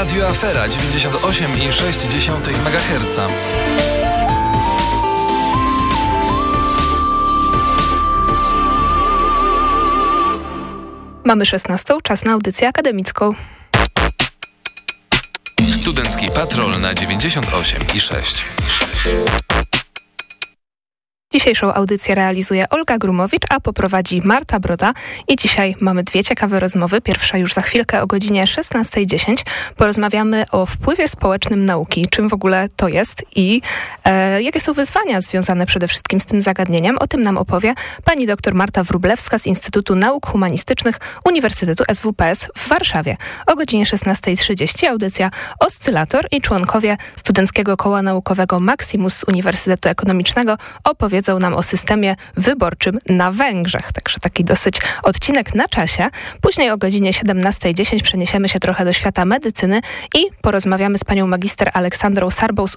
Radio Afera 98,6 MHz. Mamy 16, czas na audycję akademicką. Studencki Patrol na 98 i 6. Dzisiejszą audycję realizuje Olga Grumowicz, a poprowadzi Marta Broda. I dzisiaj mamy dwie ciekawe rozmowy. Pierwsza już za chwilkę o godzinie 16.10. Porozmawiamy o wpływie społecznym nauki, czym w ogóle to jest i e, jakie są wyzwania związane przede wszystkim z tym zagadnieniem. O tym nam opowie pani dr Marta Wrublewska z Instytutu Nauk Humanistycznych Uniwersytetu SWPS w Warszawie. O godzinie 16.30 audycja Oscylator i członkowie Studenckiego Koła Naukowego Maximus z Uniwersytetu Ekonomicznego opowiedzą opowiedzą nam o systemie wyborczym na Węgrzech. Także taki dosyć odcinek na czasie. Później o godzinie 17.10 przeniesiemy się trochę do świata medycyny i porozmawiamy z panią magister Aleksandrą Sarbą z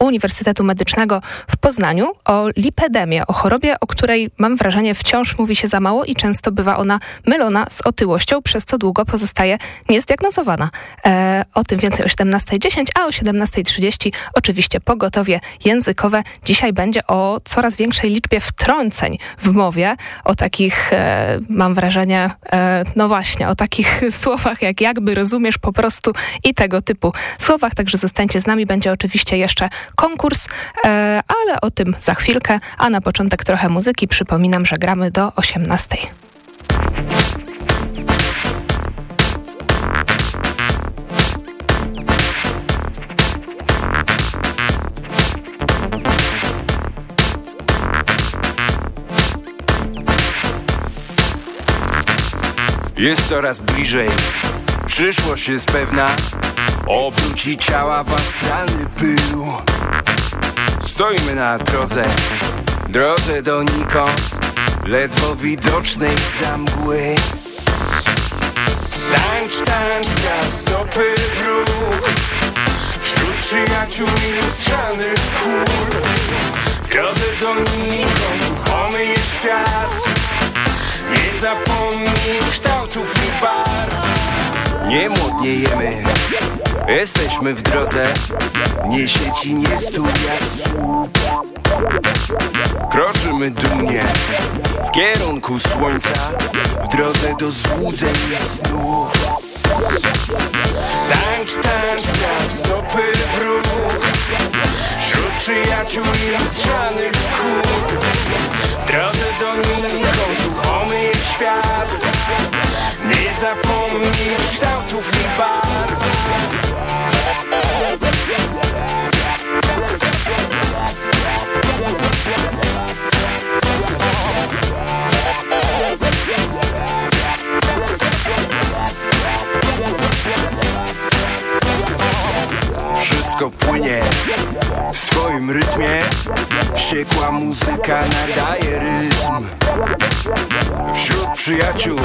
Uniwersytetu Medycznego w Poznaniu o lipedemie, o chorobie, o której mam wrażenie wciąż mówi się za mało i często bywa ona mylona z otyłością, przez co długo pozostaje niezdiagnozowana. E, o tym więcej o 17.10, a o 17.30 oczywiście pogotowie językowe. Dzisiaj będzie o coraz coraz większej liczbie wtrąceń w mowie, o takich, e, mam wrażenie, e, no właśnie, o takich słowach jak jakby rozumiesz po prostu i tego typu słowach. Także zostańcie z nami. Będzie oczywiście jeszcze konkurs, e, ale o tym za chwilkę. A na początek trochę muzyki. Przypominam, że gramy do 18. Jest coraz bliżej, przyszłość jest pewna. Obróci ciała w astralny pył. Stoimy na drodze, drodze donikąd Ledwo widocznej za mgły Tańcz, tańcz, stopy w ruch. Wśród przyjaciół i lustrzanych kul. W drodze donikąd ruchomy jest świat nie zapomnij kształtów i barw. Nie młodniejemy Jesteśmy w drodze. Niesie ci nie stój jak słup Kroczymy dumnie W kierunku słońca W drodze do złudzeń i snów. Tańcz, tańcz, stopy w ruch Wśród przyjaciół i lustrzanych kół W drodze do nikąd ruchomy jest świat. Nie zapomnij kształtów i barw Wszystko płynie w swoim rytmie. Wściekła muzyka nadaje rytm. Wśród przyjaciół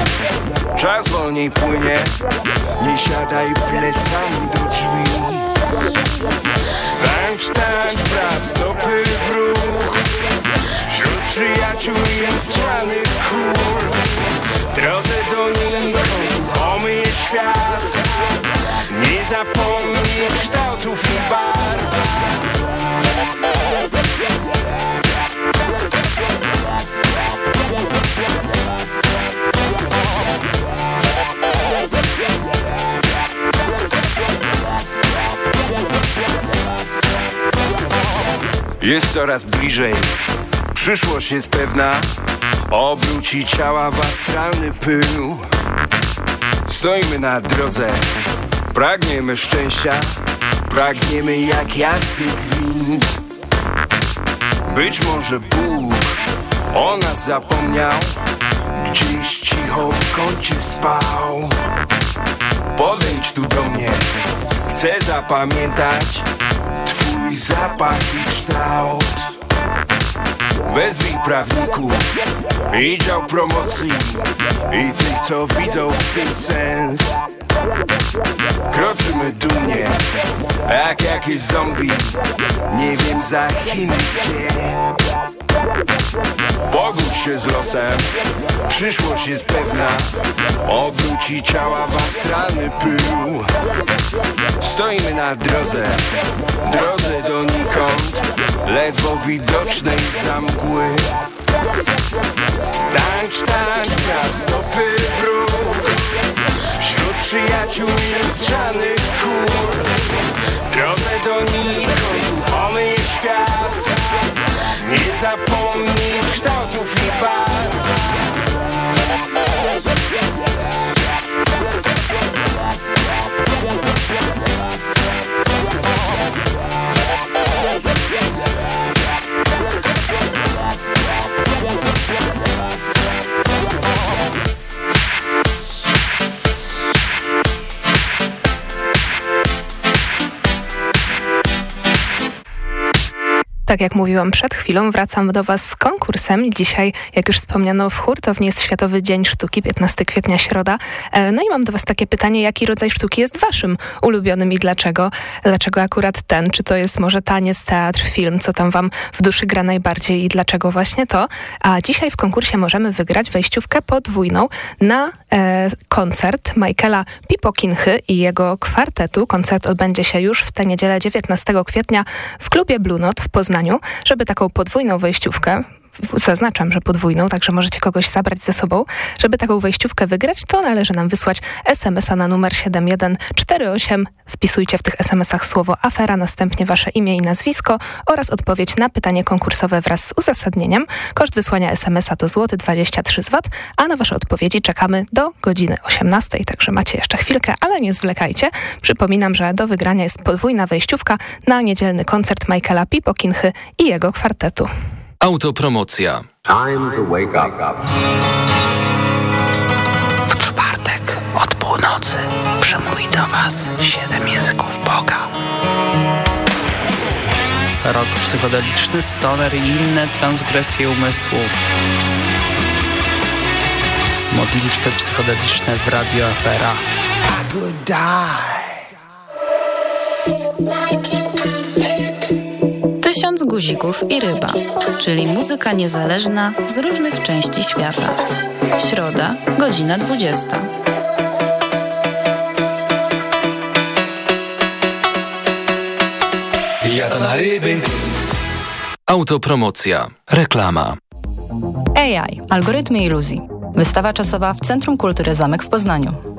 czas wolniej płynie. Nie siadaj plecami do drzwi. Tańcz, tańcz, praw stopy w ruch. Wśród przyjaciół lustrzanych kul W drodze do nikąd ruchomy jest świat. Nie zapomnij i barw Jest coraz bliżej, przyszłość jest pewna. Obróci ciała w astralny pył. Stoimy na drodze, pragniemy szczęścia Pragniemy jak jasny gwint. Być może Bóg o nas zapomniał Gdzieś cicho w kącie spał. Podejdź tu do mnie, chcę zapamiętać Twój zapach i kształt. Wezwij prawników i dział promocji I tych, co widzą w tym sens Kroczymy dumnie, jak jakieś zombie. Nie wiem za Chiny gdzie. Pogódź się z losem, przyszłość jest pewna. Obróci ciała w astralny pył. Jesteśmy na drodze, drodze donikąd Ledwo widocznej za mgły. Tańcz, tańcz, stopy w ruch Wśród przyjaciół i lustrzanych kół W drodze donikąd ruchomy jest świat. Nie zapomnij kształtów i barw Tak jak mówiłam przed chwilą, wracam do Was z konkursem. Dzisiaj, jak już wspomniano, w hurtowni jest Światowy Dzień Sztuki, 15 kwietnia, środa. E, no i mam do Was takie pytanie, jaki rodzaj sztuki jest Waszym ulubionym i dlaczego? Dlaczego akurat ten? Czy to jest może taniec, teatr, film? Co tam Wam w duszy gra najbardziej i dlaczego właśnie to? A dzisiaj w konkursie możemy wygrać wejściówkę podwójną na e, koncert Michaela Pipokinchy i jego kwartetu. Koncert odbędzie się już w tę niedzielę 19 kwietnia w klubie Blue Note w Poznaniu Żeby taką podwójną wejściówkę zaznaczam, że podwójną, także możecie kogoś zabrać ze sobą. Żeby taką wejściówkę wygrać, to należy nam wysłać SMS-a na numer 7148. Wpisujcie w tych SMS-ach słowo afera, następnie wasze imię i nazwisko oraz odpowiedź na pytanie konkursowe wraz z uzasadnieniem. Koszt wysłania SMS-a to złoty 23 zł, a na wasze odpowiedzi czekamy do godziny 18, także macie jeszcze chwilkę, ale nie zwlekajcie. Przypominam, że do wygrania jest podwójna wejściówka na niedzielny koncert Michaela Pipokinchy i jego kwartetu. Autopromocja. Time to wake up. W czwartek od północy przemówi do Was siedem języków Boga. Rok psychodeliczny, stoner i inne transgresje umysłu. Modlitwy psychodeliczne w Radio Afera. Tysiąc guzików i ryba, czyli muzyka niezależna z różnych części świata. Środa, godzina 20. Jadę na ryby. Autopromocja. Reklama. AI. Algorytmy iluzji. Wystawa czasowa w Centrum Kultury Zamek w Poznaniu.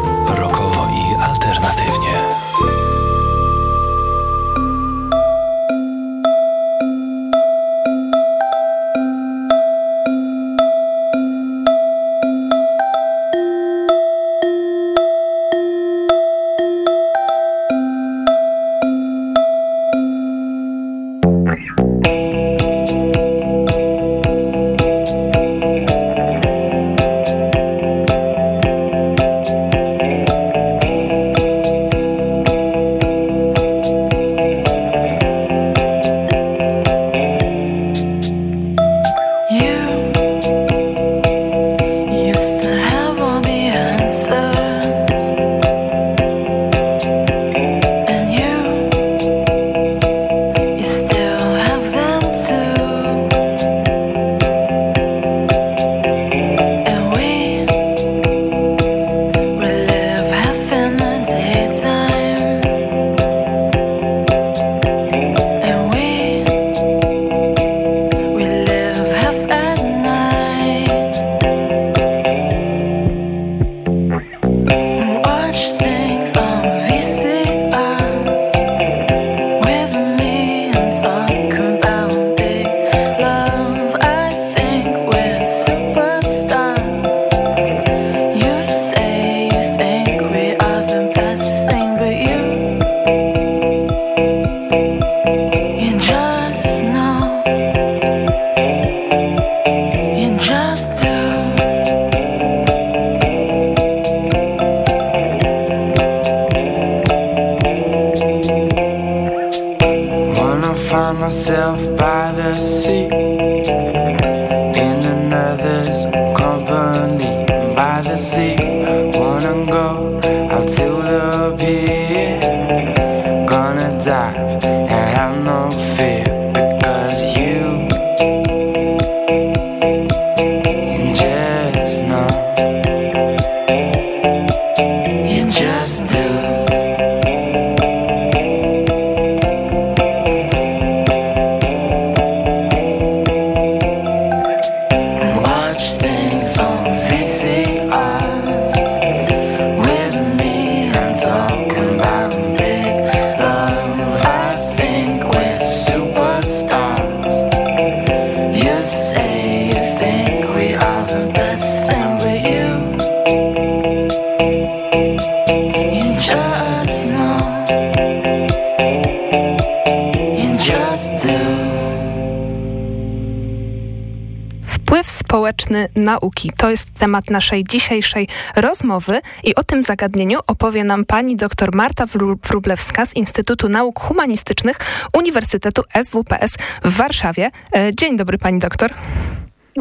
Temat naszej dzisiejszej rozmowy i o tym zagadnieniu opowie nam pani dr Marta Wru- Wróblewska z Instytutu Nauk Humanistycznych Uniwersytetu SWPS w Warszawie. E, Dzień dobry pani doktor.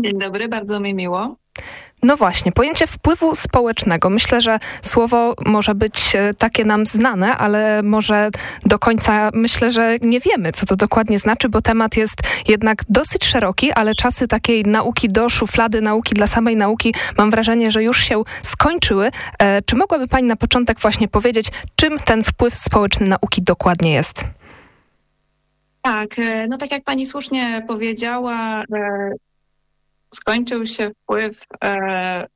Dzień dobry, bardzo mi miło. No właśnie, pojęcie wpływu społecznego. Myślę, że słowo może być e, takie nam znane, ale może do końca myślę, że nie wiemy, co to dokładnie znaczy, bo temat jest jednak dosyć szeroki, ale czasy takiej nauki do szuflady, nauki dla samej nauki, mam wrażenie, że już się skończyły. E, czy mogłaby Pani na początek właśnie powiedzieć, czym ten wpływ społeczny nauki dokładnie jest? Tak, e, no tak jak pani słusznie powiedziała, e, skończył się wpływ, e,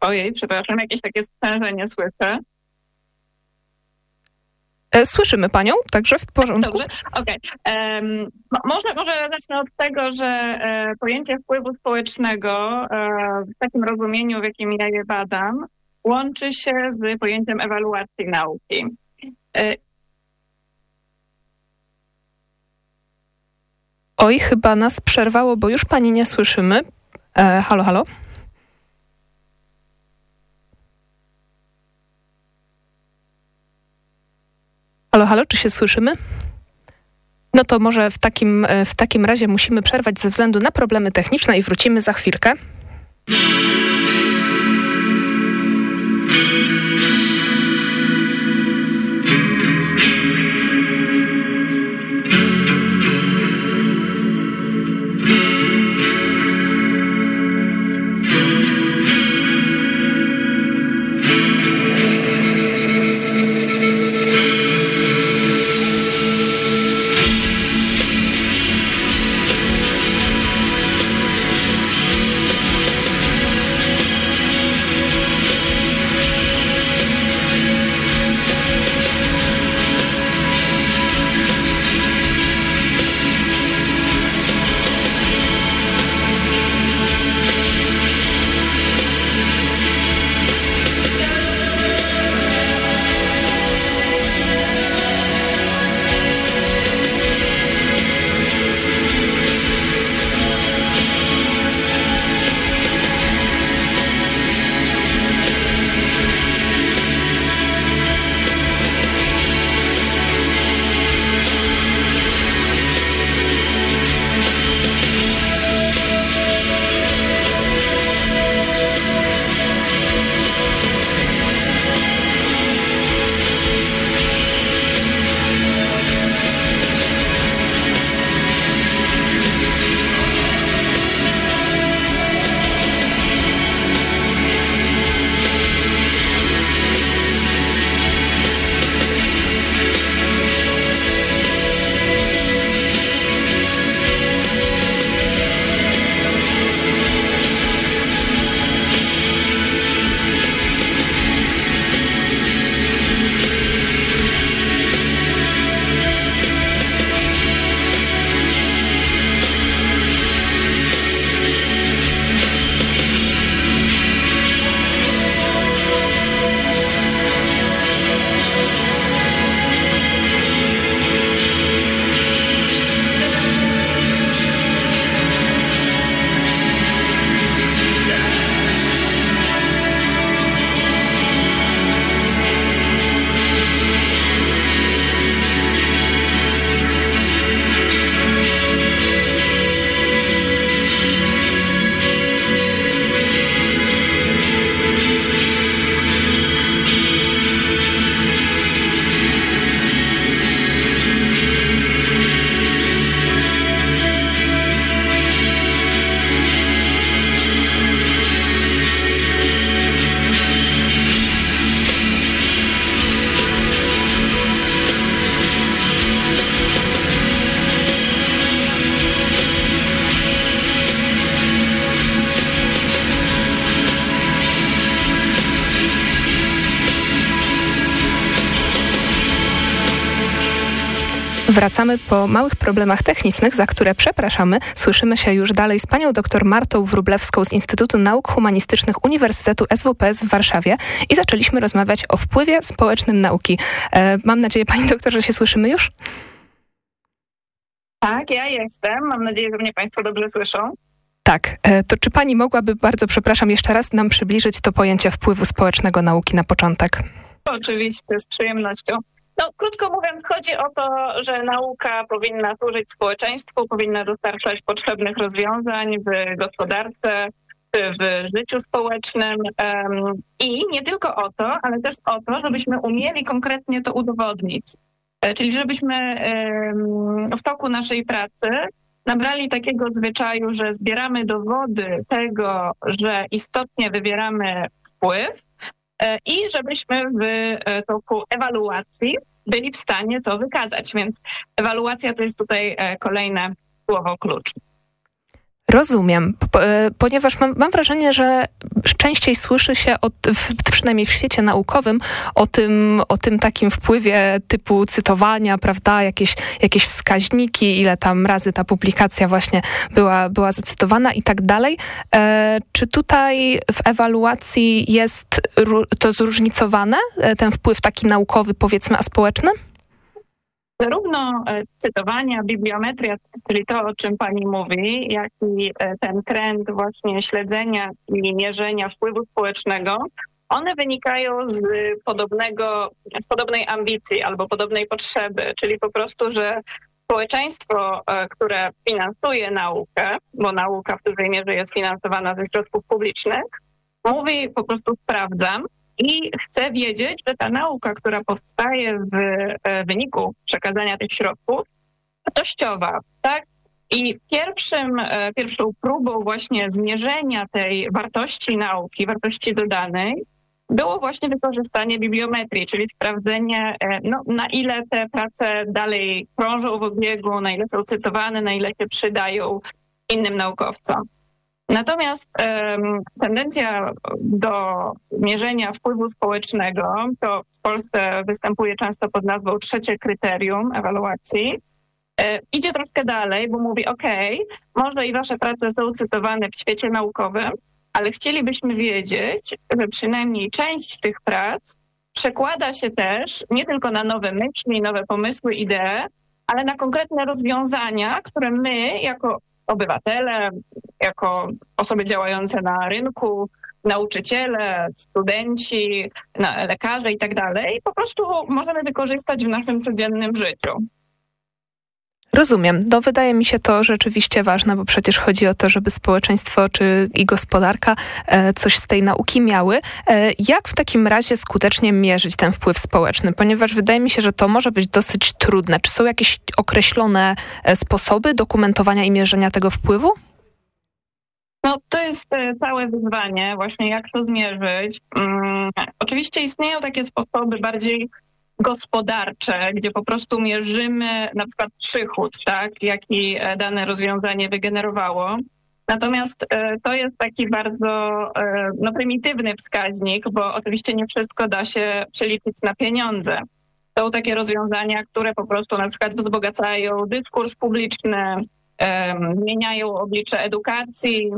ojej, przepraszam, jakieś takie sprzężenie słyszę. E, Słyszymy Panią, także w porządku. Dobrze, okej. Em, mo- może, może zacznę od tego, że e, pojęcie wpływu społecznego e, w takim rozumieniu, w jakim ja je badam, łączy się z pojęciem ewaluacji nauki. Oj, chyba nas przerwało, bo już Pani nie słyszymy. E, halo, halo? Halo, halo, czy się słyszymy? No to może w takim, e, w takim razie musimy przerwać ze względu na problemy techniczne i wrócimy za chwilkę. Wracamy po małych problemach technicznych, za które przepraszamy. Słyszymy się już dalej z panią dr Martą Wróblewską z Instytutu Nauk Humanistycznych Uniwersytetu SWPS w Warszawie i zaczęliśmy rozmawiać o wpływie społecznym nauki. E, mam nadzieję, pani doktor, że się słyszymy już? Tak, ja jestem. Mam nadzieję, że mnie państwo dobrze słyszą. Tak. E, to czy pani mogłaby, bardzo przepraszam, jeszcze raz nam przybliżyć to pojęcie wpływu społecznego nauki na początek? Oczywiście, z przyjemnością. No, krótko mówiąc, chodzi o to, że nauka powinna służyć społeczeństwu, powinna dostarczać potrzebnych rozwiązań w gospodarce, w życiu społecznym i nie tylko o to, ale też o to, żebyśmy umieli konkretnie to udowodnić. E, czyli żebyśmy w toku naszej pracy nabrali takiego zwyczaju, że zbieramy dowody tego, że istotnie wywieramy wpływ i żebyśmy w e, toku ewaluacji byli w stanie to wykazać. Więc ewaluacja to jest tutaj kolejne słowo klucz. Rozumiem, e, ponieważ mam, mam, wrażenie, że częściej słyszy się, o, w, przynajmniej w świecie naukowym, o tym, o tym takim wpływie typu cytowania, prawda, jakieś, jakieś wskaźniki, ile tam razy ta publikacja właśnie była, była zacytowana i tak dalej. E, czy tutaj w ewaluacji jest to zróżnicowane, e, ten wpływ taki naukowy, powiedzmy, a społeczny? Zarówno e, cytowania, bibliometria, czyli to, o czym pani mówi, jak i e, ten trend właśnie śledzenia i mierzenia wpływu społecznego, one wynikają z podobnego, z podobnej ambicji albo podobnej potrzeby, czyli po prostu, że społeczeństwo, e, które finansuje naukę, bo nauka w dużej mierze jest finansowana ze środków publicznych, mówi po prostu sprawdzam, i chcę wiedzieć, że ta nauka, która powstaje w e, wyniku przekazania tych środków, wartościowa, tak? I pierwszym, e, pierwszą próbą właśnie zmierzenia tej wartości nauki, wartości dodanej, było właśnie wykorzystanie bibliometrii, czyli sprawdzenie, e, no, na ile te prace dalej krążą w obiegu, na ile są cytowane, na ile się przydają innym naukowcom. Natomiast um, tendencja do mierzenia wpływu społecznego, to w Polsce występuje często pod nazwą trzecie kryterium ewaluacji, e, idzie troszkę dalej, bo mówi, OK, może i wasze prace są cytowane w świecie naukowym, ale chcielibyśmy wiedzieć, że przynajmniej część tych prac przekłada się też nie tylko na nowe myśli, nowe pomysły, idee, ale na konkretne rozwiązania, które my jako obywatele, jako osoby działające na rynku, nauczyciele, studenci, lekarze i tak dalej, po prostu możemy wykorzystać w naszym codziennym życiu. Rozumiem. No wydaje mi się to rzeczywiście ważne, bo przecież chodzi o to, żeby społeczeństwo czy i gospodarka e, coś z tej nauki miały. E, jak w takim razie skutecznie mierzyć ten wpływ społeczny? Ponieważ wydaje mi się, że to może być dosyć trudne. Czy są jakieś określone e, sposoby dokumentowania i mierzenia tego wpływu? No, to jest całe wyzwanie, właśnie jak to zmierzyć. Um, oczywiście istnieją takie sposoby bardziej gospodarcze, gdzie po prostu mierzymy na przykład przychód, tak, jaki e, dane rozwiązanie wygenerowało. Natomiast e, to jest taki bardzo e, no, prymitywny wskaźnik, bo oczywiście nie wszystko da się przeliczyć na pieniądze. Są takie rozwiązania, które po prostu na przykład wzbogacają dyskurs publiczny, zmieniają oblicze edukacji,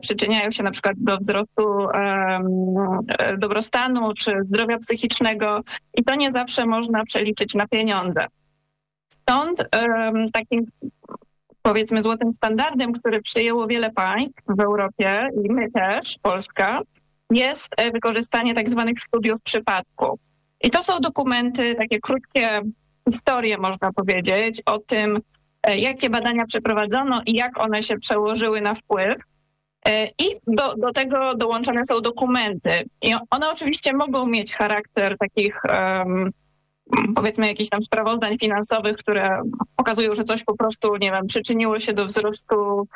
przyczyniają się na przykład do wzrostu e, dobrostanu czy zdrowia psychicznego i to nie zawsze można przeliczyć na pieniądze. Stąd takim powiedzmy złotym standardem, który przyjęło wiele państw w Europie i my też, Polska, jest e, wykorzystanie tak zwanych studiów przypadku. I to są dokumenty, takie krótkie historie, można powiedzieć, o tym, jakie badania przeprowadzono i jak one się przełożyły na wpływ. E, I do, do tego dołączane są dokumenty. I one oczywiście mogą mieć charakter takich, um, powiedzmy, jakichś tam sprawozdań finansowych, które pokazują, że coś po prostu, nie wiem, przyczyniło się do wzrostu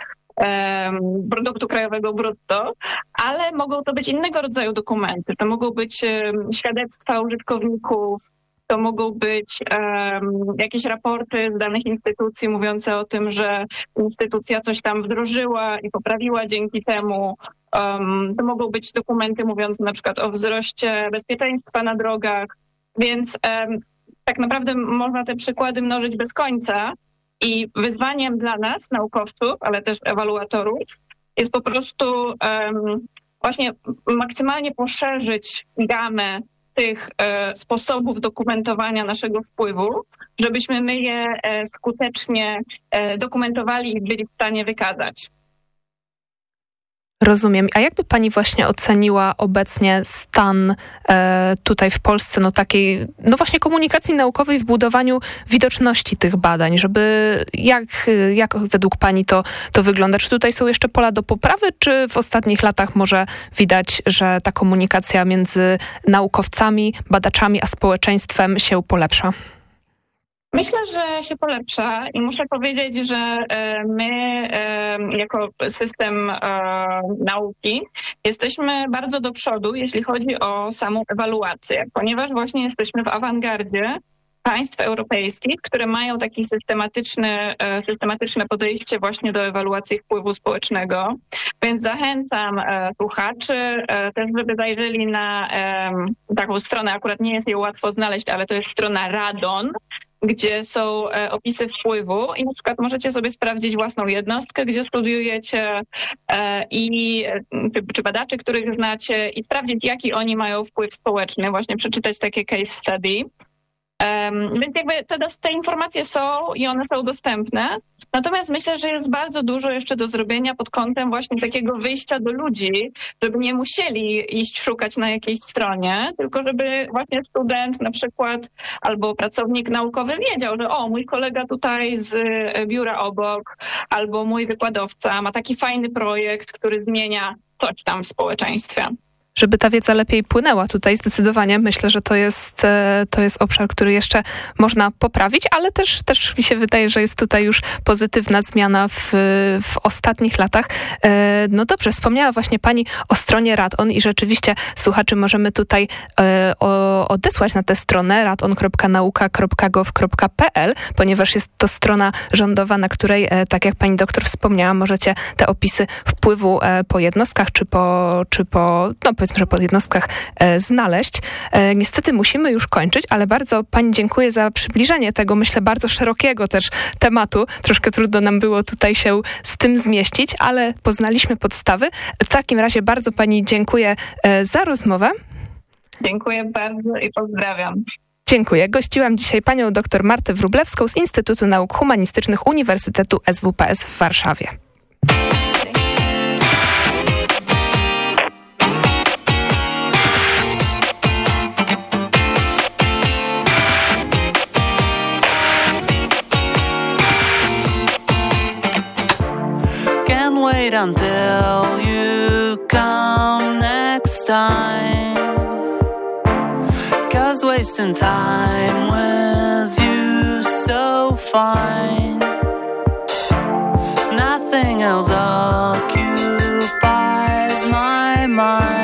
produktu krajowego brutto, ale mogą to być innego rodzaju dokumenty. To mogą być świadectwa użytkowników, to mogą być um, jakieś raporty z danych instytucji mówiące o tym, że instytucja coś tam wdrożyła i poprawiła dzięki temu. Um, to mogą być dokumenty mówiące na przykład o wzroście bezpieczeństwa na drogach. Więc um, tak naprawdę można te przykłady mnożyć bez końca. I wyzwaniem dla nas, naukowców, ale też ewaluatorów, jest po prostu właśnie maksymalnie poszerzyć gamę tych e, sposobów dokumentowania naszego wpływu, żebyśmy my je e, skutecznie e, dokumentowali i byli w stanie wykazać. Rozumiem. A jakby pani właśnie oceniła obecnie stan e, tutaj w Polsce, no takiej, no właśnie komunikacji naukowej w budowaniu widoczności tych badań, żeby jak, jak według pani to, to wygląda? Czy tutaj są jeszcze pola do poprawy, czy w ostatnich latach może widać, że ta komunikacja między naukowcami, badaczami, a społeczeństwem się polepsza? Myślę, że się polepsza i muszę powiedzieć, że e, my e, jako system e, nauki jesteśmy bardzo do przodu, jeśli chodzi o samą ewaluację, ponieważ właśnie jesteśmy w awangardzie państw europejskich, które mają takie systematyczne, systematyczne podejście właśnie do ewaluacji wpływu społecznego. Więc zachęcam słuchaczy też, żeby zajrzeli na taką stronę, akurat nie jest jej łatwo znaleźć, ale to jest strona Radon, gdzie są e, opisy wpływu i na przykład możecie sobie sprawdzić własną jednostkę, gdzie studiujecie e, i czy, czy badaczy, których znacie i sprawdzić, jaki oni mają wpływ społeczny, właśnie przeczytać takie case study. Więc jakby te, te informacje są i one są dostępne. Natomiast myślę, że jest bardzo dużo jeszcze do zrobienia pod kątem właśnie takiego wyjścia do ludzi, żeby nie musieli iść szukać na jakiejś stronie, tylko żeby właśnie student na przykład albo pracownik naukowy wiedział, że o, mój kolega tutaj z biura obok albo mój wykładowca ma taki fajny projekt, który zmienia coś tam w społeczeństwie żeby ta wiedza lepiej płynęła tutaj zdecydowanie. Myślę, że to jest, e, to jest obszar, który jeszcze można poprawić, ale też, też mi się wydaje, że jest tutaj już pozytywna zmiana w, w ostatnich latach. E, no dobrze, wspomniała właśnie Pani o stronie Radon i rzeczywiście słuchaczy możemy tutaj e, odesłać na tę stronę radon.nauka.gov.pl, ponieważ jest to strona rządowa, na której, tak jak Pani doktor wspomniała, możecie te opisy wpływu po jednostkach czy po, czy po no, powiedzmy, że po jednostkach e, znaleźć. E, niestety musimy już kończyć, ale bardzo Pani dziękuję za przybliżenie tego, myślę, bardzo szerokiego też tematu. Troszkę trudno nam było tutaj się z tym zmieścić, ale poznaliśmy podstawy. W takim razie bardzo Pani dziękuję e, za rozmowę. Dziękuję bardzo i pozdrawiam. Dziękuję. Gościłam dzisiaj panią dr Martę Wrublewską z Instytutu Nauk Humanistycznych Uniwersytetu SWPS w Warszawie. Wait until you come next time. Cause wasting time with you so fine. Nothing else occupies my mind.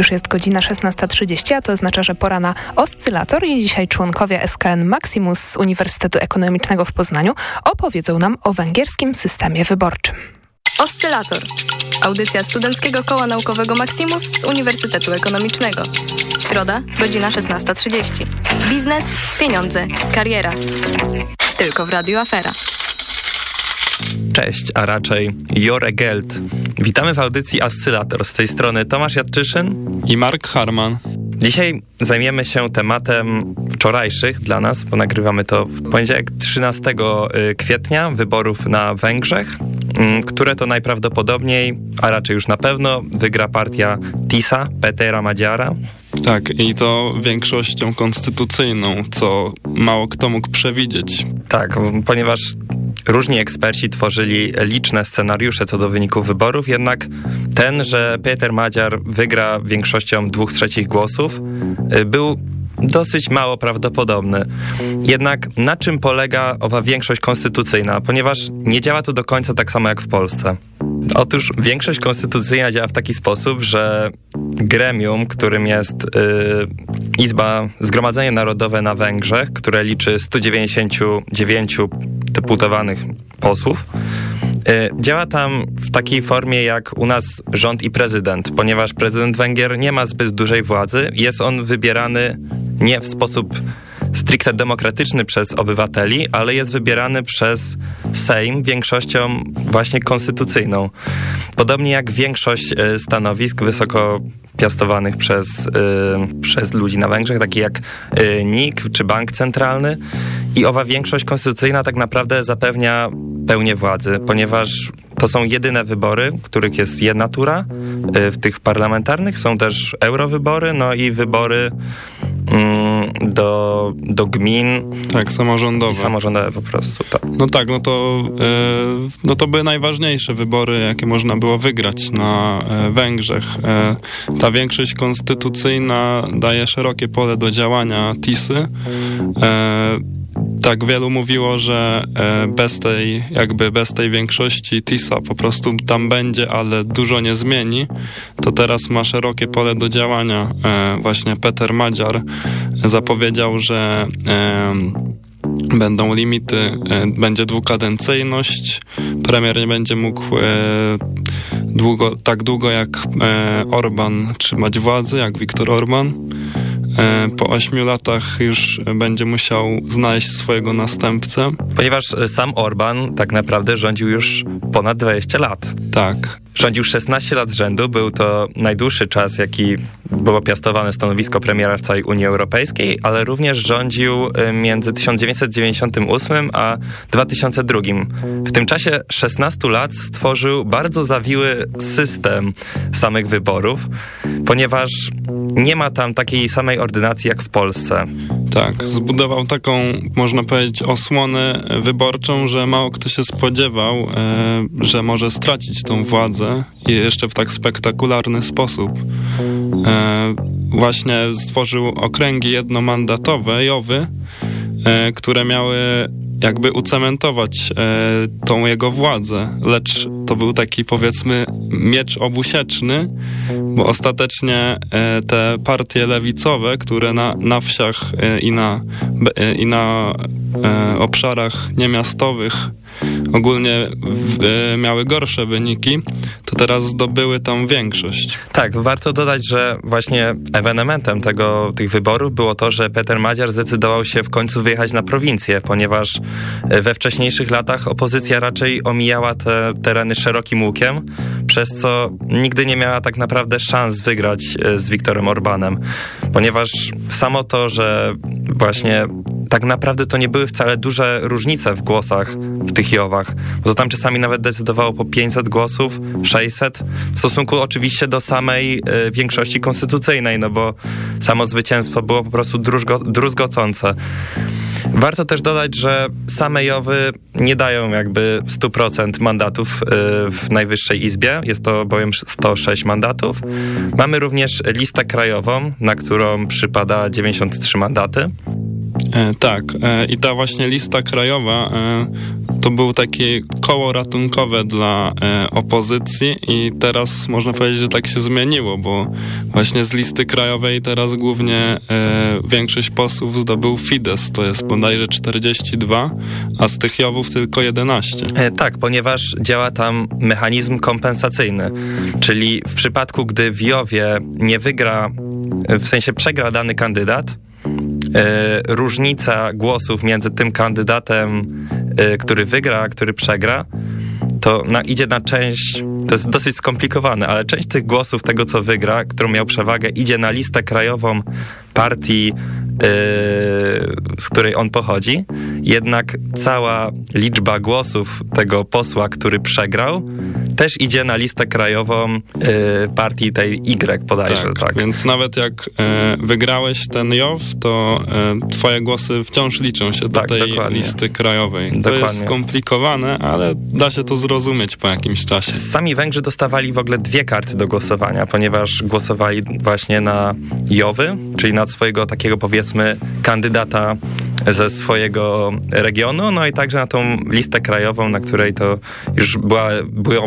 Już jest godzina 16.30, a to oznacza, że pora na oscylator i dzisiaj członkowie SKN Maximus z Uniwersytetu Ekonomicznego w Poznaniu opowiedzą nam o węgierskim systemie wyborczym. Oscylator. Audycja Studenckiego Koła Naukowego Maximus z Uniwersytetu Ekonomicznego. Środa, godzina 16.30. Biznes, pieniądze, kariera. Tylko w Radiu Afera. Cześć, a raczej Jore Geld. Witamy w audycji Ascylator. Z tej strony Tomasz Jadczyszyn i Mark Harman. Dzisiaj zajmiemy się tematem wczorajszych dla nas, bo nagrywamy to w poniedziałek 13 y, kwietnia, wyborów na Węgrzech, mm, które to najprawdopodobniej, a raczej już na pewno, wygra partia TISA, Petera Madziara. Tak, i to większością konstytucyjną, co mało kto mógł przewidzieć. Tak, ponieważ różni eksperci tworzyli liczne scenariusze co do wyników wyborów, jednak ten, że Peter Madziar wygra większością dwóch trzecich głosów, y, był dosyć mało prawdopodobny. Jednak na czym polega owa większość konstytucyjna? Ponieważ nie działa to do końca tak samo jak w Polsce. Otóż większość konstytucyjna działa w taki sposób, że gremium, którym jest y, Izba Zgromadzenie Narodowe na Węgrzech, które liczy 199 deputowanych posłów, y, działa tam w takiej formie jak u nas rząd i prezydent, ponieważ prezydent Węgier nie ma zbyt dużej władzy, jest on wybierany nie w sposób stricte demokratyczny przez obywateli, ale jest wybierany przez Sejm większością właśnie konstytucyjną. Podobnie jak większość e, stanowisk wysoko piastowanych przez, y, przez ludzi na Węgrzech, takie jak y, NIK czy Bank Centralny. I owa większość konstytucyjna tak naprawdę zapewnia pełnię władzy, ponieważ to są jedyne wybory, których jest jedna tura. Y, w tych parlamentarnych są też eurowybory, no i wybory mm, do, do gmin. Tak, samorządowe. I samorządowe po prostu, tak. No tak, no to, e, no to były najważniejsze wybory, jakie można było wygrać na e, Węgrzech. E, ta większość konstytucyjna daje szerokie pole do działania TISy. Tak, wielu mówiło, że bez tej, jakby bez tej większości TISA po prostu tam będzie, ale dużo nie zmieni. To teraz ma szerokie pole do działania. Właśnie Peter Madziar zapowiedział, że Będą limity, e, będzie dwukadencyjność, premier nie będzie mógł e, długo, tak długo jak e, Orban trzymać władzy, jak Viktor Orban. Po ośmiu latach już będzie musiał znaleźć swojego następcę. Ponieważ sam Orban tak naprawdę rządził już ponad 20 lat. Tak. Rządził 16 lat z rzędu, był to najdłuższy czas, jaki było piastowane stanowisko premiera w całej Unii Europejskiej, ale również rządził y, między 1998 a 2002. W tym czasie 16 lat stworzył bardzo zawiły system samych wyborów, ponieważ nie ma tam takiej samej ordynacji jak w Polsce. Tak, zbudował taką, można powiedzieć, osłonę wyborczą, że mało kto się spodziewał, e, że może stracić tą władzę i jeszcze w tak spektakularny sposób. E, właśnie stworzył okręgi jednomandatowe, JOWY, e, które miały jakby ucementować e, tą jego władzę, lecz to był taki powiedzmy miecz obusieczny, bo ostatecznie e, te partie lewicowe, które na, na wsiach e, i na, e, i na e, obszarach niemiastowych ogólnie w, e, miały gorsze wyniki, to teraz zdobyły tam większość. Tak, warto dodać, że właśnie ewenementem tego, tych wyborów było to, że Peter Madziar zdecydował się w końcu wyjechać na prowincję, ponieważ e, we wcześniejszych latach opozycja raczej omijała te tereny szerokim łukiem, przez co nigdy nie miała tak naprawdę szans wygrać e, z Viktorem Orbanem, ponieważ samo to, że właśnie tak naprawdę to nie były wcale duże różnice w głosach w tych Jowach, bo to tam czasami nawet decydowało po 500 głosów, 600, w stosunku oczywiście do samej y, większości konstytucyjnej, no bo samo zwycięstwo było po prostu druzgo, druzgocące. Warto też dodać, że same Jowy nie dają jakby 100% mandatów y, w Najwyższej Izbie. Jest to bowiem 106 mandatów. Mamy również listę krajową, na którą przypada 93 mandaty. E, tak, e, i ta właśnie lista krajowa e, to był takie koło ratunkowe dla opozycji i teraz można powiedzieć, że tak się zmieniło, bo właśnie z listy krajowej teraz głównie większość posłów zdobył Fidesz, to jest bodajże 42, a z tych Jowów tylko 11. Tak, ponieważ działa tam mechanizm kompensacyjny, czyli w przypadku, gdy w Jowie nie wygra, w sensie przegra dany kandydat, różnica głosów między tym kandydatem, e, który wygra, a który przegra, to na, idzie na część, to jest dosyć skomplikowane, ale część tych głosów, tego co wygra, którą miał przewagę, idzie na listę krajową partii z której on pochodzi, jednak cała liczba głosów tego posła, który przegrał, też idzie na listę krajową y, partii tej Y bodajże. Tak, tak. więc nawet jak e, wygrałeś ten JOW, to twoje głosy wciąż liczą się do tak, tej dokładnie. listy krajowej. Dokładnie. To jest skomplikowane, ale da się to zrozumieć po jakimś czasie. Sami Węgrzy dostawali w ogóle dwie karty do głosowania, ponieważ głosowali właśnie na JOWy, czyli na swojego takiego powiedzmy kandydata ze swojego regionu, no i także na tą listę krajową, na której to już była,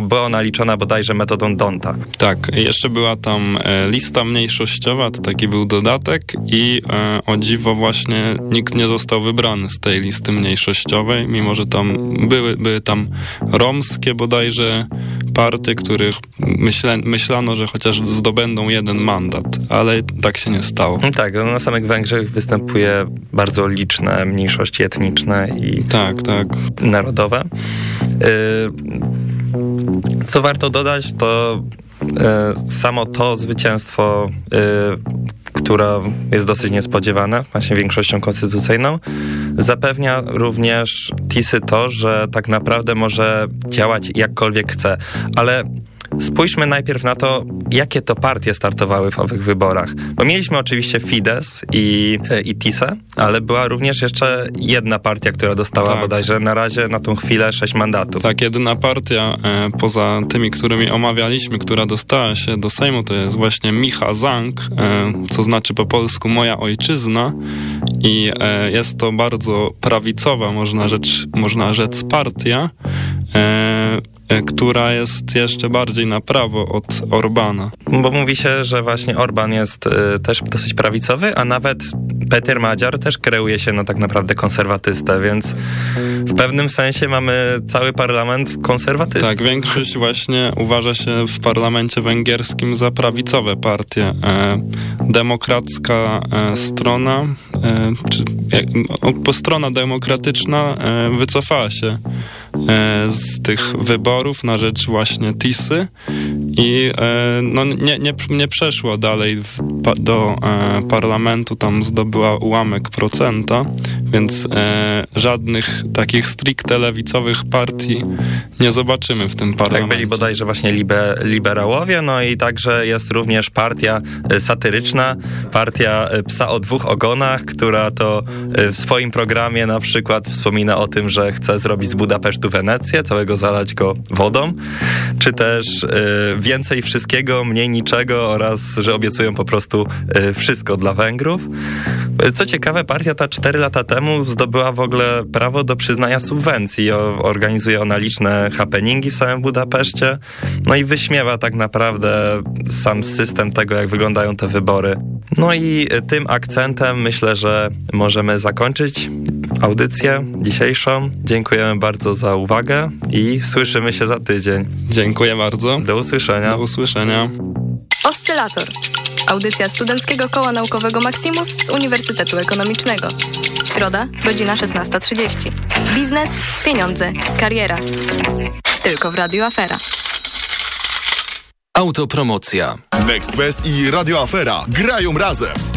była ona liczona bodajże metodą Donta. Tak, jeszcze była tam e, lista mniejszościowa, to taki był dodatek i e, o dziwo właśnie nikt nie został wybrany z tej listy mniejszościowej, mimo że tam były, były tam romskie bodajże partie, których myśle, myślano, że chociaż zdobędą jeden mandat, ale tak się nie stało. Tak, no na samych Węgrzech występuje bardzo liczne mniejszości etniczne i tak, tak. narodowe. Y, co warto dodać, to y, samo to zwycięstwo y, która jest dosyć niespodziewana, właśnie większością konstytucyjną, zapewnia również TISY to, że tak naprawdę może działać jakkolwiek chce. Ale Spójrzmy najpierw na to, jakie to partie startowały w owych wyborach. Bo mieliśmy oczywiście Fidesz i, i TISę, ale była również jeszcze jedna partia, która dostała tak. bodajże na razie na tą chwilę sześć mandatów. Tak, jedyna partia e, poza tymi, którymi omawialiśmy, która dostała się do Sejmu, to jest właśnie Micha Zank, e, co znaczy po polsku moja ojczyzna i e, jest to bardzo prawicowa, można rzecz, można rzec partia, E, która jest jeszcze bardziej na prawo od Orbana. Bo mówi się, że właśnie Orban jest y, też dosyć prawicowy, a nawet Peter Madziar też kreuje się na tak naprawdę konserwatystę, więc w pewnym sensie mamy cały parlament konserwatystów. Tak, większość właśnie uważa się w parlamencie węgierskim za prawicowe partie. E, demokracka e, strona, e, czy e, strona demokratyczna e, wycofała się E, z tych wyborów na rzecz właśnie Tisy i e, no, nie, nie, nie przeszło dalej w, do e, parlamentu, tam zdobyła ułamek procenta, więc żadnych takich stricte lewicowych partii nie zobaczymy w tym parlamencie. Tak byli bodajże właśnie libe, liberałowie, no i także jest również partia satyryczna, partia Psa o dwóch ogonach, która to w swoim programie na przykład wspomina o tym, że chce zrobić z Budapesztu Wenecję, całego zalać go wodą, czy też y, więcej wszystkiego, mniej niczego oraz, że obiecują po prostu y, wszystko dla Węgrów. Co ciekawe, partia ta 4 lata temu zdobyła w ogóle prawo do przyznania subwencji. Organizuje ona liczne happeningi w samym Budapeszcie, no i wyśmiewa tak naprawdę sam system tego, jak wyglądają te wybory. No i tym akcentem myślę, że możemy zakończyć audycję dzisiejszą. Dziękujemy bardzo za uwagę i słyszymy się za tydzień. Dziękuję bardzo. Do usłyszenia. Do usłyszenia. Oscylator. Audycja Studenckiego Koła Naukowego Maximus z Uniwersytetu Ekonomicznego. Środa, godzina 16.30. Biznes, pieniądze, kariera. Tylko w Radio Afera. Autopromocja. Next Fest i Radio Afera grają razem.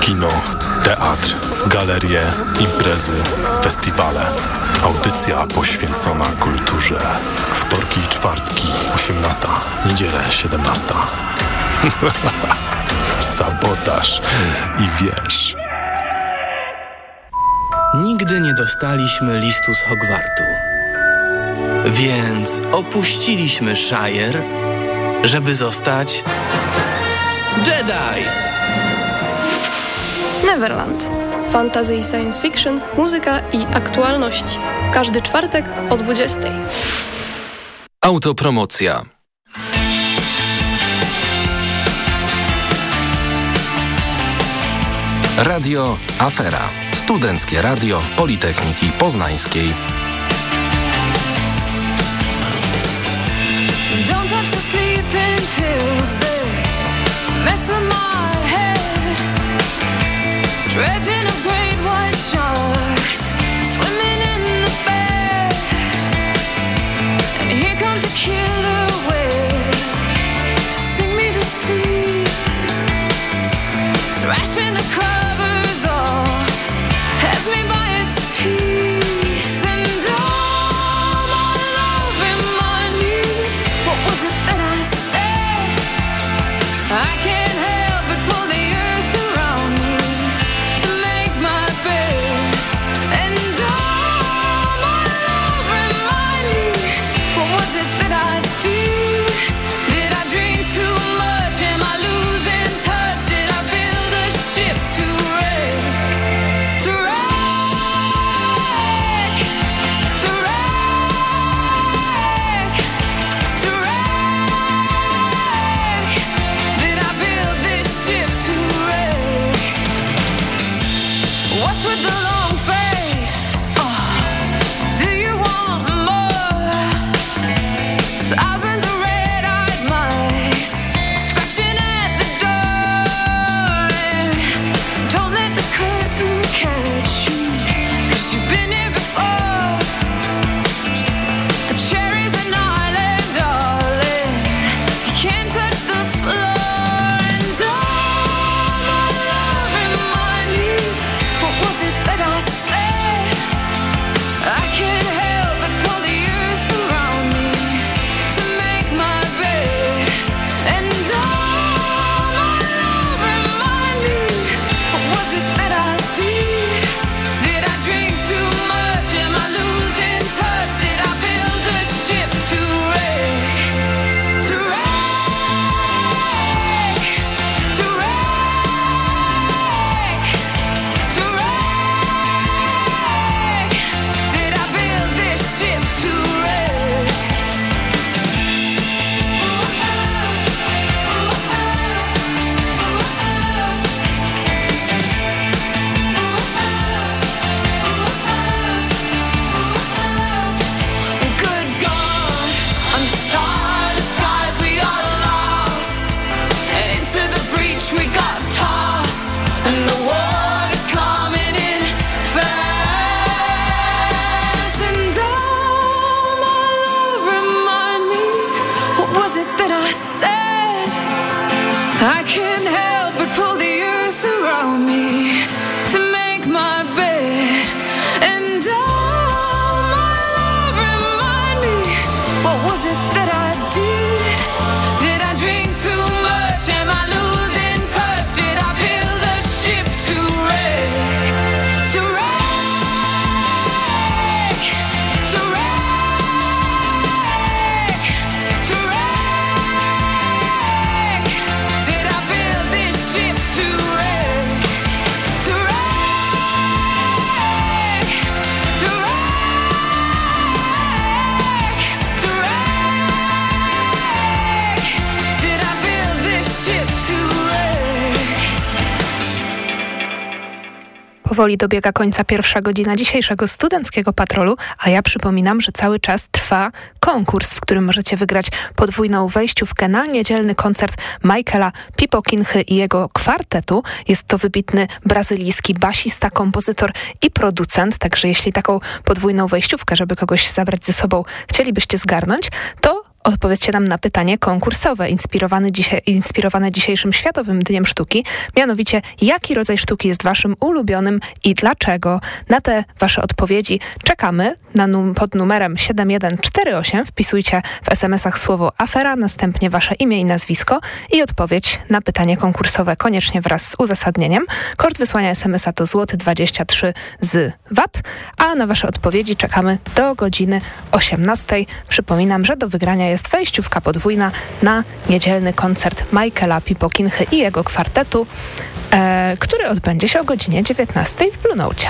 Kino, teatr, galerie, imprezy, festiwale. Audycja poświęcona kulturze. Wtorki i czwartki, 18. Niedzielę, 17. Sabotaż i wiesz. Nigdy nie dostaliśmy listu z Hogwartu. Więc opuściliśmy Shire, żeby zostać Jedi. Neverland. Fantasy i science fiction, muzyka i aktualności. Każdy czwartek o 20. Autopromocja. Radio Afera. Studenckie Radio Politechniki Poznańskiej. Powoli dobiega końca pierwsza godzina dzisiejszego studenckiego patrolu, a ja przypominam, że cały czas trwa konkurs, w którym możecie wygrać podwójną wejściówkę na niedzielny koncert Michaela Pipokinchy i jego kwartetu. Jest to wybitny brazylijski basista, kompozytor i producent, także jeśli taką podwójną wejściówkę, żeby kogoś zabrać ze sobą, chcielibyście zgarnąć, to Odpowiedzcie nam na pytanie konkursowe inspirowane, dzisiaj, inspirowane dzisiejszym Światowym Dniem Sztuki. Mianowicie, jaki rodzaj sztuki jest waszym ulubionym i dlaczego? Na te wasze odpowiedzi czekamy na num pod numerem 7148. Wpisujcie w SMS-ach słowo afera, następnie wasze imię i nazwisko i odpowiedź na pytanie konkursowe koniecznie wraz z uzasadnieniem. Koszt wysłania SMS-a to złoty 23 z VAT, a na wasze odpowiedzi czekamy do godziny 18. Przypominam, że do wygrania jest wejściówka podwójna na niedzielny koncert Michaela Pipokinchy i jego kwartetu, e, który odbędzie się o godzinie 19 w Blue Note.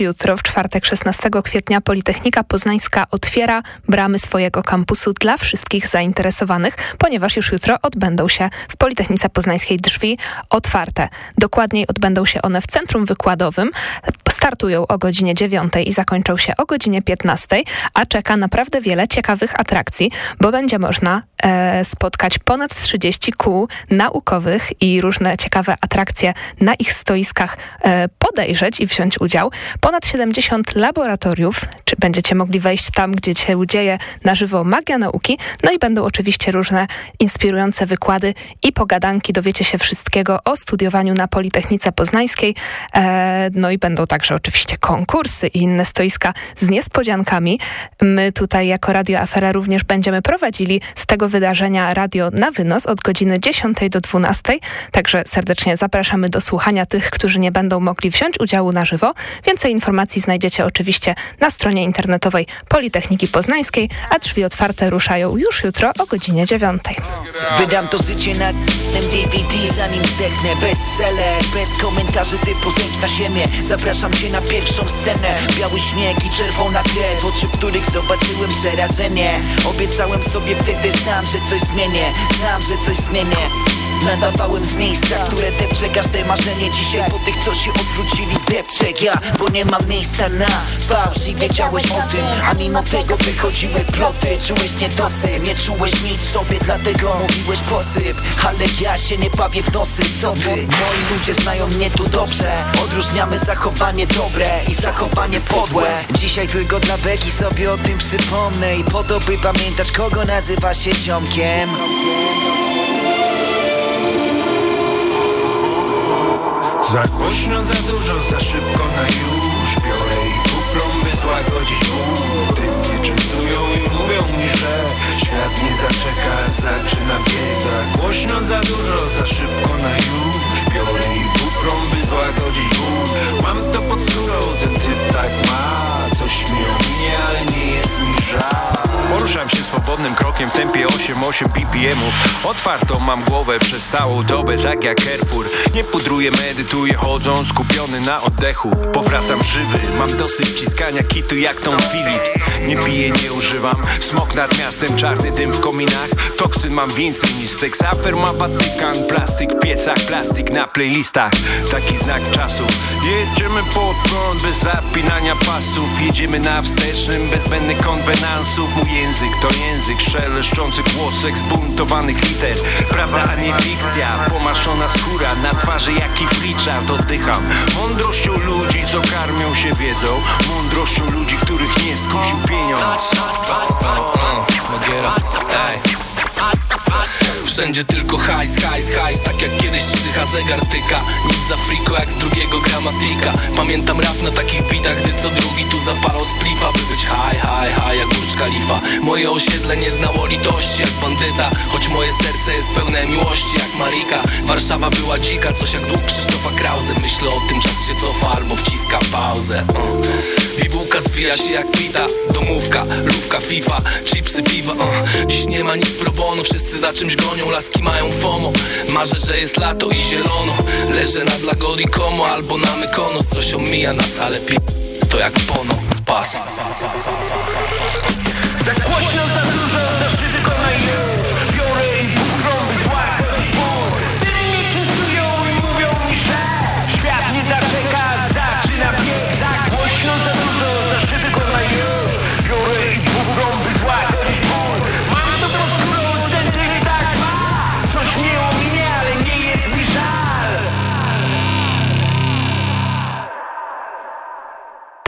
Jutro, w czwartek 16 kwietnia, Politechnika Poznańska otwiera bramy swojego kampusu dla wszystkich zainteresowanych, ponieważ już jutro odbędą się w Politechnice Poznańskiej drzwi otwarte. Dokładniej odbędą się one w Centrum Wykładowym. Startują o godzinie 9 i zakończą się o godzinie 15, a czeka naprawdę wiele ciekawych atrakcji, bo będzie można spotkać ponad 30 kół naukowych i różne ciekawe atrakcje na ich stoiskach e, podejrzeć i wziąć udział. Ponad 70 laboratoriów, czy będziecie mogli wejść tam, gdzie się dzieje na żywo magia nauki. No i będą oczywiście różne inspirujące wykłady i pogadanki. Dowiecie się wszystkiego o studiowaniu na Politechnice Poznańskiej. E, no i będą także oczywiście konkursy i inne stoiska z niespodziankami. My tutaj jako Radio Afera również będziemy prowadzili z tego wydarzenia radio na wynos od godziny 10 do 12. Także serdecznie zapraszamy do słuchania tych, którzy nie będą mogli wziąć udziału na żywo. Więcej informacji znajdziecie oczywiście na stronie internetowej Politechniki Poznańskiej, a drzwi otwarte ruszają już jutro o godzinie 9. Wydam to życie na DVD zanim zdechnę Bestseller, bez komentarzy typu zejdź na ziemię Zapraszam cię na pierwszą scenę Biały śnieg i czerwona krew Oczy, w których zobaczyłem przerażenie Obiecałem sobie wtedy sam, że coś zmienię Sam, że coś zmienię Nadawałem z miejsca, które depcze. Każde marzenie Dzisiaj po tych, co się odwrócili depczę ja Bo nie ma miejsca na fałsz i wiedziałeś o tym A mimo tego wychodziły ploty. Czułeś niedosyt, nie czułeś nic sobie Dlatego mówiłeś posyp. Ale ja się nie bawię w nosy, co ty? Moi ludzie znają mnie tu dobrze. Odróżniamy zachowanie dobre i zachowanie podłe. Dzisiaj tylko dla beki sobie o tym przypomnę I po to by pamiętać kogo nazywa się ziomkiem Za głośno, za dużo, za szybko na już. Biorę i kuplą, by złagodzić ból Tym mnie częstują i mówią mi, że Świat nie zaczeka, zaczyna biec. Za głośno, za dużo, za szybko na już. Biorę i kuplą, by złagodzić ból Mam to pod skórą, ten typ tak ma Coś mi ominie, ale nie jest mi żal. Poruszam się swobodnym krokiem w tempie 8-8 BPM-ów Otwartą mam głowę przez całą dobę, tak jak Carrefour. Nie pudruję, medytuję, chodzą skupiony na oddechu. Powracam żywy, mam dosyć ciskania kitu jak Tom Phillips. Nie piję, nie używam, smok nad miastem, czarny dym w kominach. Toksyn mam więcej niż seks, afer ma Watykan Plastik piecach, plastik na playlistach. Taki znak czasów Jedziemy pod prąd bez zapinania pasów Jedziemy na wstecznym, bez zbędnych konwenansów. Mój język to język szeleszczący głosek zbuntowanych liter. Prawda, a nie fikcja, pomaszona skóra Na twarzy jak i flicza, dodycham Mądrością ludzi, co karmią się wiedzą. Mądrością ludzi, których nie skusił pieniądz. Magiera, ej Wszędzie tylko hajs, hajs, hajs Tak jak kiedyś trzycha zegar tyka. Nic za friko jak z drugiego gramatika. Pamiętam rap na takich bitach Gdy co drugi tu zapalał splifa By być haj, haj, haj jak Burcz Khalifa. Moje osiedle nie znało litości jak bandyta Choć moje serce jest pełne miłości jak Marika. Warszawa była dzika, coś jak dług Krzysztofa Krause. Myślę o tym, czas się cofa albo wciska pauzę. Uh. Bibułka zwija się jak pita Domówka, lówka, FIFA, chipsy, piwa uh. Dziś nie ma nic pro wszyscy za czymś gonią. Laski mają FOMO, marzę, że jest lato i zielono. Leżę nad Lagodi Como albo na Mykonos Coś omija nas, ale pi... to jak pono, pas. Za głośno, za dużo, za szybko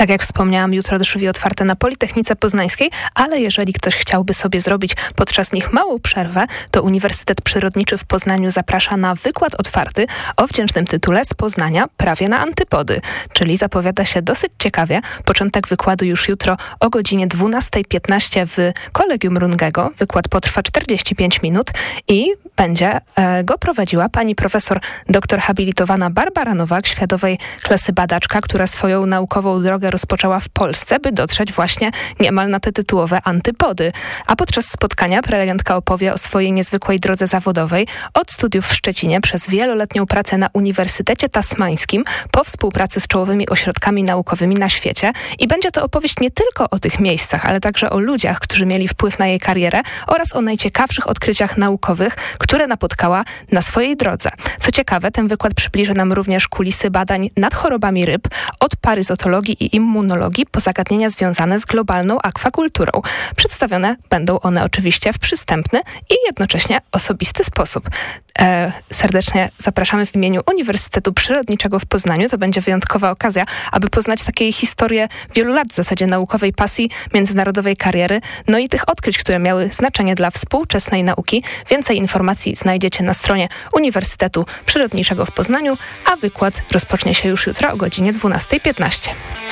Tak jak wspomniałam, jutro drzwi otwarte na Politechnice Poznańskiej, ale jeżeli ktoś chciałby sobie zrobić podczas nich małą przerwę, to Uniwersytet Przyrodniczy w Poznaniu zaprasza na wykład otwarty o wdzięcznym tytule z Poznania prawie na antypody, czyli zapowiada się dosyć ciekawie. Początek wykładu już jutro o godzinie 12.15 w Kolegium Rungego. Wykład potrwa 45 minut i będzie e, go prowadziła pani profesor doktor habilitowana Barbara Nowak, światowej klasy badaczka, która swoją naukową drogę rozpoczęła w Polsce, by dotrzeć właśnie niemal na te tytułowe antypody. A podczas spotkania prelegentka opowie o swojej niezwykłej drodze zawodowej od studiów w Szczecinie przez wieloletnią pracę na Uniwersytecie Tasmańskim po współpracy z czołowymi ośrodkami naukowymi na świecie i będzie to opowieść nie tylko o tych miejscach, ale także o ludziach, którzy mieli wpływ na jej karierę oraz o najciekawszych odkryciach naukowych, które napotkała na swojej drodze. Co ciekawe, ten wykład przybliży nam również kulisy badań nad chorobami ryb, od paryzotologii i immunologii po zagadnienia związane z globalną akwakulturą. Przedstawione będą one oczywiście w przystępny i jednocześnie osobisty sposób. E, serdecznie zapraszamy w imieniu Uniwersytetu Przyrodniczego w Poznaniu. To będzie wyjątkowa okazja, aby poznać takiej historię wielu lat w zasadzie naukowej pasji, międzynarodowej kariery, no i tych odkryć, które miały znaczenie dla współczesnej nauki. Więcej informacji znajdziecie na stronie Uniwersytetu Przyrodniczego w Poznaniu, a wykład rozpocznie się już jutro o godzinie 12.15.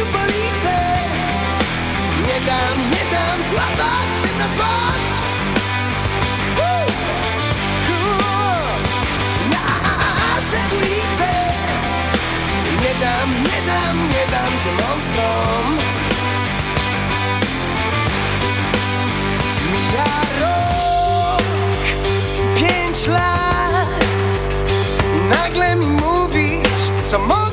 policzę. Nie dam, nie dam złapać się na złość. Nasze ulice. Nie dam, nie dam, nie dam cię monstrom. Mija rok, pięć lat. Nagle mi mówisz, co mogę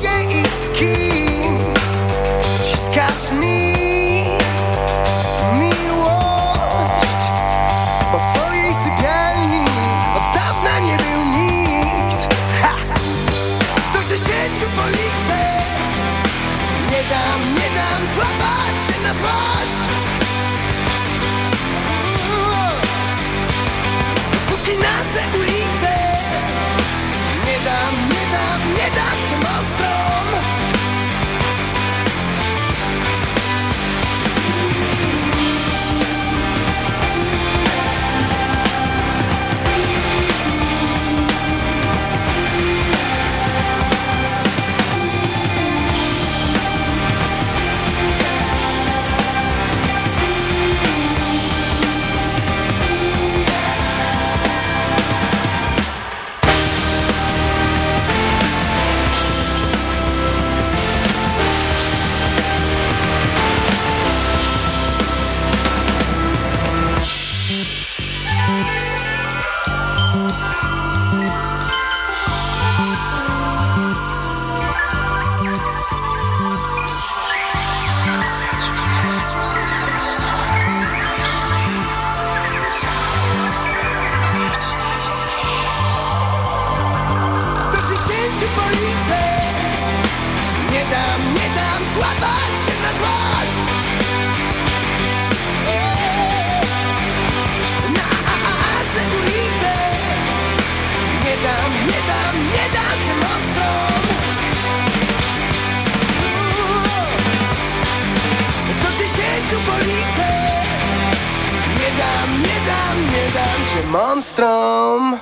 cię monstrom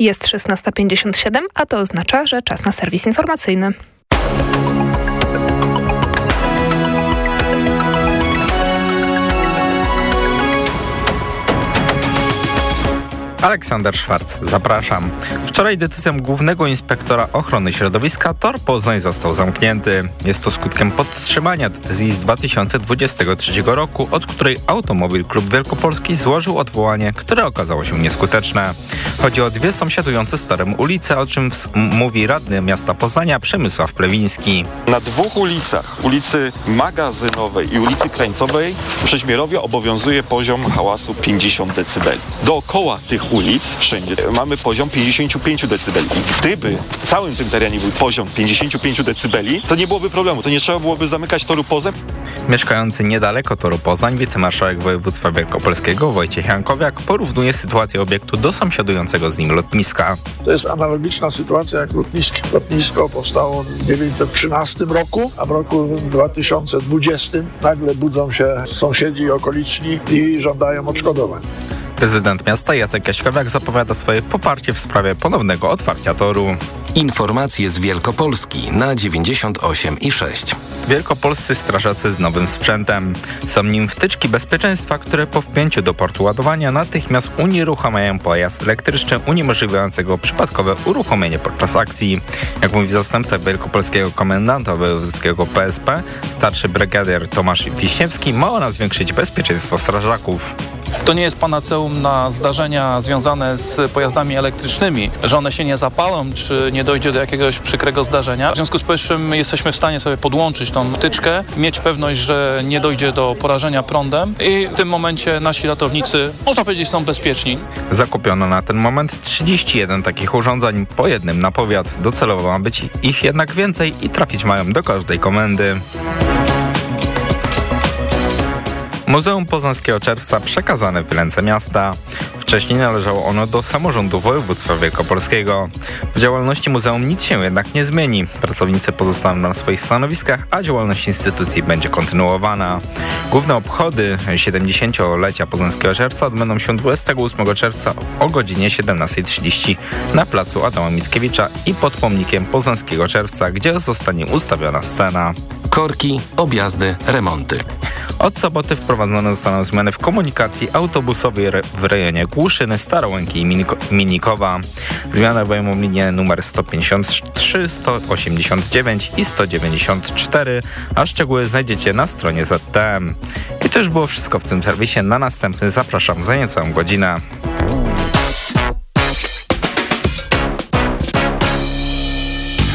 Jest 16.57, a to oznacza, że czas na serwis informacyjny. Aleksander Szwarc, zapraszam. Wczoraj decyzją Głównego Inspektora Ochrony Środowiska tor Poznań został zamknięty. Jest to skutkiem podtrzymania decyzji z 2023 roku, od której Automobil Klub Wielkopolski złożył odwołanie, które okazało się nieskuteczne. Chodzi o dwie sąsiadujące z torem ulice, o czym mówi radny miasta Poznania Przemysław Plewiński. Na dwóch ulicach, ulicy Magazynowej i ulicy Krańcowej w Przeźmierowie obowiązuje poziom hałasu 50 dB. Dookoła tych ulic wszędzie mamy poziom 55 dB. I gdyby w całym tym terenie był poziom 55 dB, to nie byłoby problemu, to nie trzeba byłoby zamykać toru pozem. Mieszkający niedaleko toru Poznań wicemarszałek województwa wielkopolskiego Wojciech Jankowiak porównuje sytuację obiektu do sąsiadującego z nim lotniska. To jest analogiczna sytuacja jak lotnisko. Lotnisko powstało w 1913 roku, a w roku 2020 nagle budzą się sąsiedzi okoliczni i żądają odszkodowań. Prezydent miasta Jacek Jaśkowiak zapowiada swoje poparcie w sprawie ponownego otwarcia toru. Informacje z Wielkopolski na 98 i 6. Wielkopolscy strażacy z nowym sprzętem. Są nim wtyczki bezpieczeństwa, które po wpięciu do portu ładowania natychmiast unieruchamiają pojazd elektryczny uniemożliwiającego przypadkowe uruchomienie podczas akcji. Jak mówi zastępca wielkopolskiego komendanta wojewódzkiego PSP, starszy brygadier Tomasz Wiśniewski, ma ona zwiększyć bezpieczeństwo strażaków. To nie jest panaceum na zdarzenia związane z pojazdami elektrycznymi, że one się nie zapalą, czy nie dojdzie do jakiegoś przykrego zdarzenia. W związku z powyższym jesteśmy w stanie sobie podłączyć tą wtyczkę, mieć pewność, że nie dojdzie do porażenia prądem i w tym momencie nasi ratownicy, można powiedzieć, są bezpieczni. Zakupiono na ten moment 31 takich urządzeń, po jednym na powiat. Docelowo ma być ich jednak więcej i trafić mają do każdej komendy. Muzeum Poznańskiego Czerwca przekazane w ręce miasta. Wcześniej należało ono do samorządu województwa wielkopolskiego. W działalności muzeum nic się jednak nie zmieni. Pracownicy pozostaną na swoich stanowiskach, a działalność instytucji będzie kontynuowana. Główne obchody 70-lecia Poznańskiego Czerwca odbędą się 28 czerwca o godzinie 17.30 na placu Adama Mickiewicza i pod pomnikiem Poznańskiego Czerwca, gdzie zostanie ustawiona scena. Korki, objazdy, remonty. Od soboty wprowadzone zostaną zmiany w komunikacji autobusowej w rejonie Głuszyny, Starołęki i Miniko Minikowa. Zmiany obejmą linie numer 153, 189 i 194, a szczegóły znajdziecie na stronie ZTM. I to już było wszystko w tym serwisie. Na następny zapraszam za niecałą godzinę.